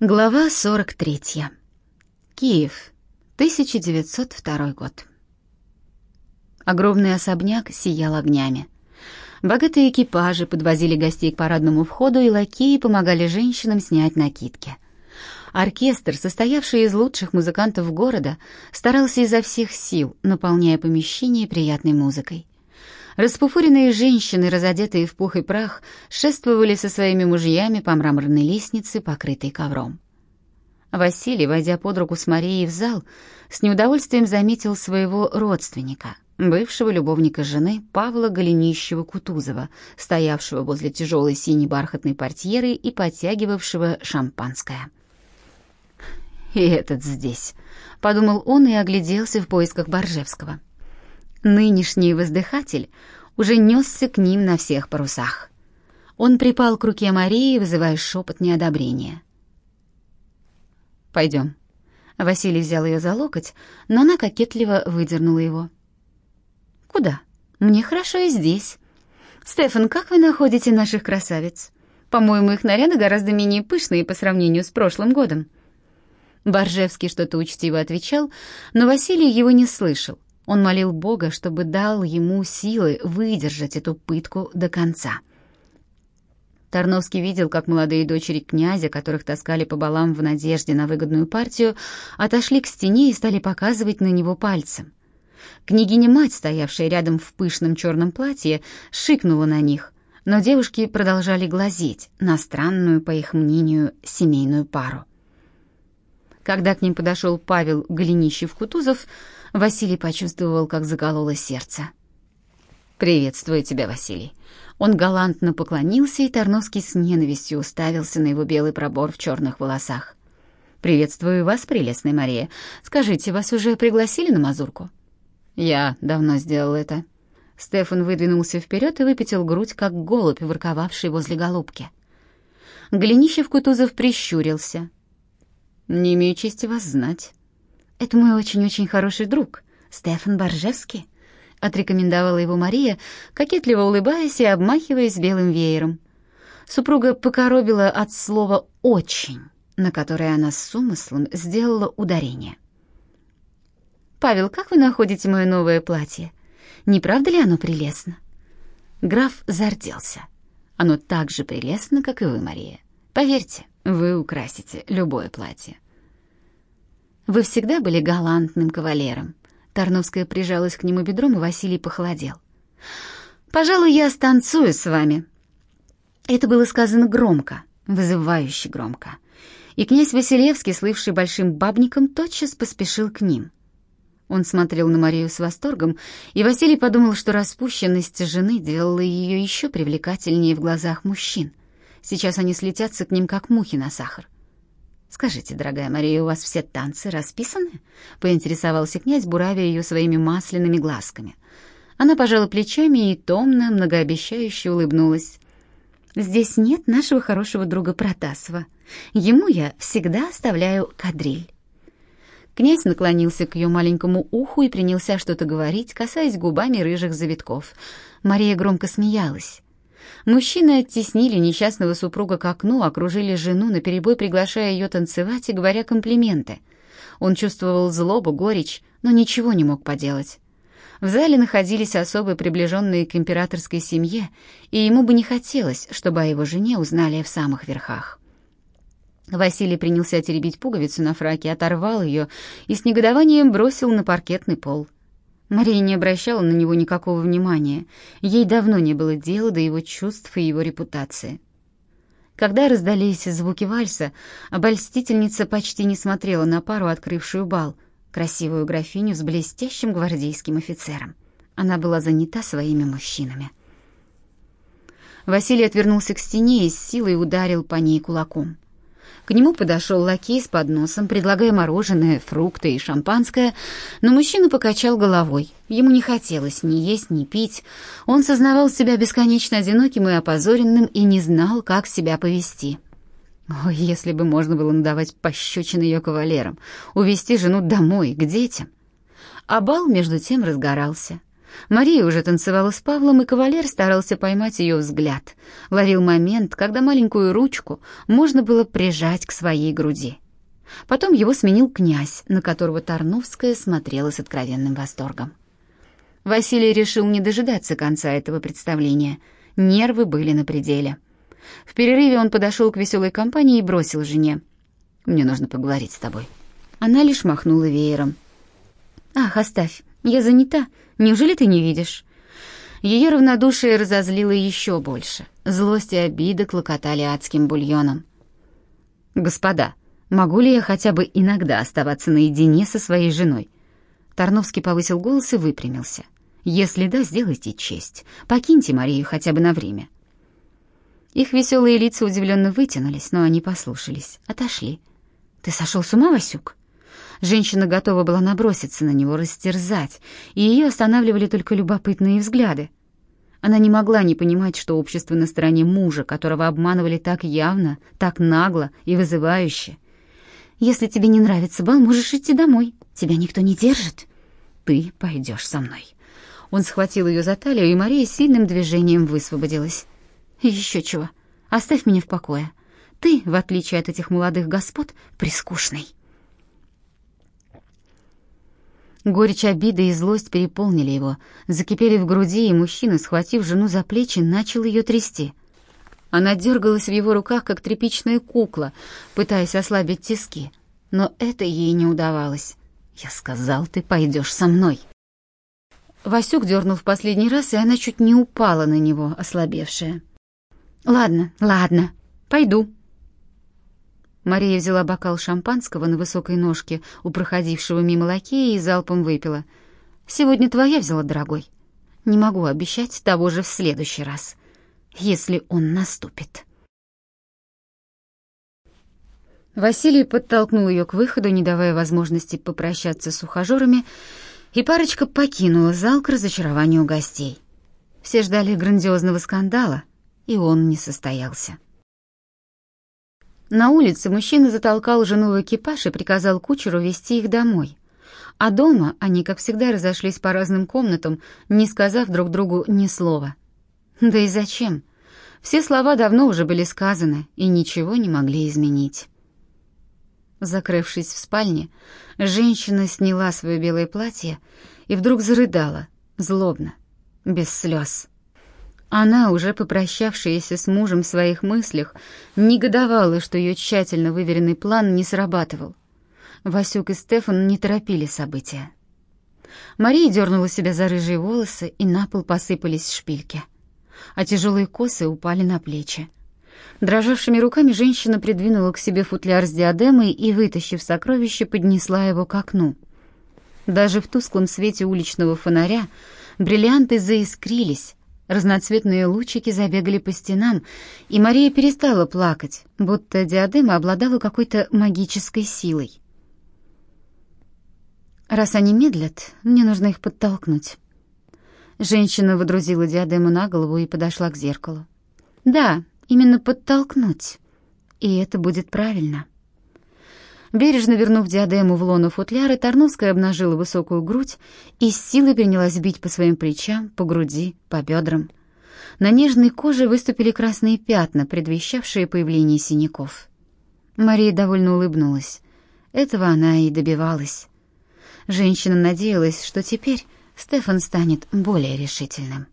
Глава 43. Киев, 1902 год. Огромный особняк сиял огнями. Богатые экипажи подвозили гостей к парадному входу, и лакеи помогали женщинам снять накидки. Оркестр, состоявший из лучших музыкантов города, старался изо всех сил, наполняя помещение приятной музыкой. Распуфуренные женщины, разодетые в пух и прах, шествовали со своими мужьями по мраморной лестнице, покрытой ковром. Василий, войдя под руку с Марией в зал, с неудовольствием заметил своего родственника, бывшего любовника жены Павла Голенищева-Кутузова, стоявшего возле тяжелой синей бархатной портьеры и подтягивавшего шампанское. «И этот здесь», — подумал он и огляделся в поисках Боржевского. Нынешний воздыхатель уже несся к ним на всех парусах. Он припал к руке Марии, вызывая шепот неодобрения. «Пойдем». Василий взял ее за локоть, но она кокетливо выдернула его. «Куда? Мне хорошо и здесь. Стефан, как вы находите наших красавиц? По-моему, их наряды гораздо менее пышные по сравнению с прошлым годом». Боржевский что-то учтиво отвечал, но Василий его не слышал. Он молил Бога, чтобы дал ему силы выдержать эту пытку до конца. Тарновский видел, как молодые дочери князя, которых таскали по балам в надежде на выгодную партию, отошли к стене и стали показывать на него пальцем. Княгиня-мать, стоявшая рядом в пышном черном платье, шикнула на них, но девушки продолжали глазеть на странную, по их мнению, семейную пару. Когда к ним подошел Павел Голенищев-Кутузов, Василий почувствовал, как закололо сердце. «Приветствую тебя, Василий». Он галантно поклонился, и Тарновский с ненавистью уставился на его белый пробор в черных волосах. «Приветствую вас, прелестная Мария. Скажите, вас уже пригласили на мазурку?» «Я давно сделал это». Стефан выдвинулся вперед и выпятил грудь, как голубь, ворковавший возле голубки. Голенищев-Кутузов прищурился. «Не имею чести вас знать». «Это мой очень-очень хороший друг, Стефан Боржевский», — отрекомендовала его Мария, кокетливо улыбаясь и обмахиваясь белым веером. Супруга покоробила от слова «очень», на которое она с умыслом сделала ударение. «Павел, как вы находите мое новое платье? Не правда ли оно прелестно?» Граф зарделся. «Оно так же прелестно, как и вы, Мария. Поверьте, вы украсите любое платье». Вы всегда были галантным кавалером. Тарновская прижалась к нему бедром, и Василий похолодел. Пожалуй, я станцую с вами. Это было сказано громко, вызывающе громко. И князь Василевский, слывший большим бабником, тотчас поспешил к ним. Он смотрел на Марию с восторгом, и Василий подумал, что распущенность жены делала ее еще привлекательнее в глазах мужчин. Сейчас они слетятся к ним, как мухи на сахар. «Скажите, дорогая Мария, у вас все танцы расписаны?» — поинтересовался князь, буравя ее своими масляными глазками. Она пожала плечами и томно, многообещающе улыбнулась. «Здесь нет нашего хорошего друга Протасова. Ему я всегда оставляю кадриль». Князь наклонился к ее маленькому уху и принялся что-то говорить, касаясь губами рыжих завитков. Мария громко смеялась. Мужчины оттеснили несчастного супруга к окну, окружили жену, наперебой приглашая ее танцевать и говоря комплименты. Он чувствовал злобу, горечь, но ничего не мог поделать. В зале находились особы, приближенные к императорской семье, и ему бы не хотелось, чтобы о его жене узнали в самых верхах. Василий принялся теребить пуговицу на фраке, оторвал ее и с негодованием бросил на паркетный пол. Мария не обращала на него никакого внимания. Ей давно не было дела до его чувств и его репутации. Когда раздались звуки вальса, обольстительница почти не смотрела на пару, открывшую бал, красивую графиню с блестящим гвардейским офицером. Она была занята своими мужчинами. Василий отвернулся к стене и с силой ударил по ней кулаком. К нему подошел лакей с подносом, предлагая мороженое, фрукты и шампанское, но мужчина покачал головой. Ему не хотелось ни есть, ни пить. Он сознавал себя бесконечно одиноким и опозоренным и не знал, как себя повести. Ой, если бы можно было надавать пощечины ее кавалерам, увести жену домой, к детям. А бал, между тем, разгорался. Мария уже танцевала с Павлом, и кавалер старался поймать ее взгляд, ловил момент, когда маленькую ручку можно было прижать к своей груди. Потом его сменил князь, на которого Тарновская смотрела с откровенным восторгом. Василий решил не дожидаться конца этого представления. Нервы были на пределе. В перерыве он подошел к веселой компании и бросил жене. «Мне нужно поговорить с тобой». Она лишь махнула веером. «Ах, оставь, я занята. Неужели ты не видишь?» Ее равнодушие разозлило еще больше. Злость и обида клокотали адским бульоном. «Господа, могу ли я хотя бы иногда оставаться наедине со своей женой?» Тарновский повысил голос и выпрямился. «Если да, сделайте честь. Покиньте Марию хотя бы на время». Их веселые лица удивленно вытянулись, но они послушались, отошли. «Ты сошел с ума, Васюк?» Женщина готова была наброситься на него, растерзать, и ее останавливали только любопытные взгляды. Она не могла не понимать, что общество на стороне мужа, которого обманывали так явно, так нагло и вызывающе. «Если тебе не нравится бал, можешь идти домой. Тебя никто не держит. Ты пойдешь со мной». Он схватил ее за талию, и Мария сильным движением высвободилась. «Еще чего. Оставь меня в покое. Ты, в отличие от этих молодых господ, прискучный». Горечь обиды и злость переполнили его, закипели в груди, и мужчина, схватив жену за плечи, начал ее трясти. Она дергалась в его руках, как тряпичная кукла, пытаясь ослабить тиски, но это ей не удавалось. «Я сказал, ты пойдешь со мной». Васюк дернул в последний раз, и она чуть не упала на него, ослабевшая. «Ладно, ладно, пойду», Мария взяла бокал шампанского на высокой ножке у проходившего мимо лакея и залпом выпила. «Сегодня твоя взяла, дорогой. Не могу обещать того же в следующий раз, если он наступит». Василий подтолкнул ее к выходу, не давая возможности попрощаться с ухажерами, и парочка покинула зал к разочарованию гостей. Все ждали грандиозного скандала, и он не состоялся. На улице мужчина затолкал жену в экипаж и приказал кучеру везти их домой. А дома они, как всегда, разошлись по разным комнатам, не сказав друг другу ни слова. Да и зачем? Все слова давно уже были сказаны и ничего не могли изменить. Закрывшись в спальне, женщина сняла свое белое платье и вдруг зарыдала, злобно, без слез. Она, уже попрощавшаяся с мужем в своих мыслях, негодовала, что ее тщательно выверенный план не срабатывал. Васюк и Стефан не торопили события. Мария дернула себя за рыжие волосы, и на пол посыпались шпильки, а тяжелые косы упали на плечи. Дрожавшими руками женщина придвинула к себе футляр с диадемой и, вытащив сокровище, поднесла его к окну. Даже в тусклом свете уличного фонаря бриллианты заискрились, Разноцветные лучики забегали по стенам, и Мария перестала плакать, будто диадема обладала какой-то магической силой. «Раз они медлят, мне нужно их подтолкнуть». Женщина водрузила диадему на голову и подошла к зеркалу. «Да, именно подтолкнуть. И это будет правильно». Бережно вернув диадему в лоно футляра, Тарновская обнажила высокую грудь и с силой принялась бить по своим плечам, по груди, по бедрам. На нежной коже выступили красные пятна, предвещавшие появление синяков. Мария довольно улыбнулась. Этого она и добивалась. Женщина надеялась, что теперь Стефан станет более решительным.